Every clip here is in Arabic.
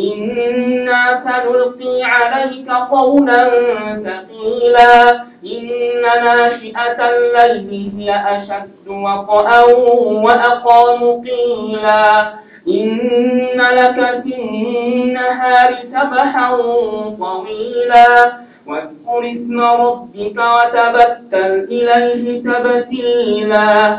إنا سنلقي عليك قولا ثقيلا. إن ناشئة الليل هي أشد وطئا وأقام قيلا. إن لك في النهار سبحا طويلا. واذكر اسم ربك وتبتل إليه تبتيلا.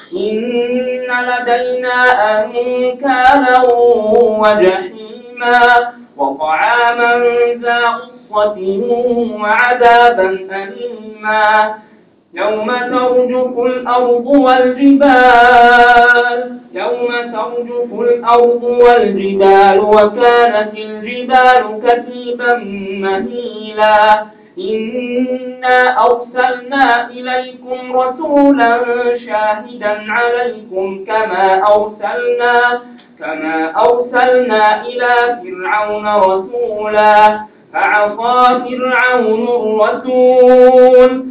إن لدينا أنكالا وجحيما وطعاما ذا غصة وعذابا أليما. يوم ترجف الأرض والجبال يوم ترجف الأرض والجبال وكانت الجبال كثيبا مهيلا. إنا أرسلنا إليكم رسولا شاهدا عليكم كما أرسلنا كما أرسلنا إلى فرعون رسولا فعصى فرعون الرسول.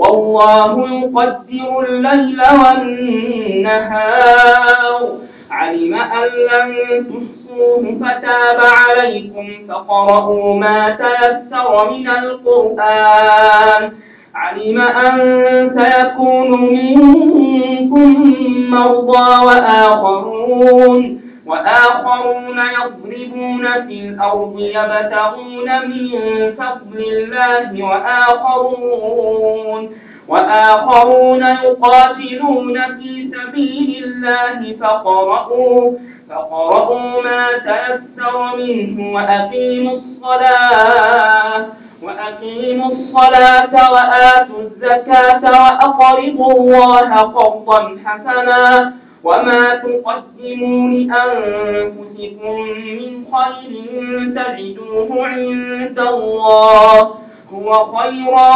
والله يقدر الليل والنهار. علم أن لن تحصوه فتاب عليكم فقرأوا ما تيسر من القرآن. علم أن سيكون منكم مرضى وآخرون. وآخرون يضربون في الأرض يبتغون من فضل الله وآخرون وآخرون يقاتلون في سبيل الله فقرأوا فقرأوا ما تيسر منه وأقيموا الصلاة وأقيموا الصلاة وآتوا الزكاة وأقرضوا الله قرضا حسنا وما تقدموا لأنفسكم من خير تجدوه عند الله هو خيرا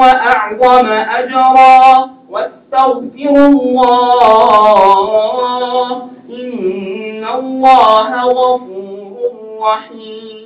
وأعظم أجرا واستغفروا الله إن الله غفور رحيم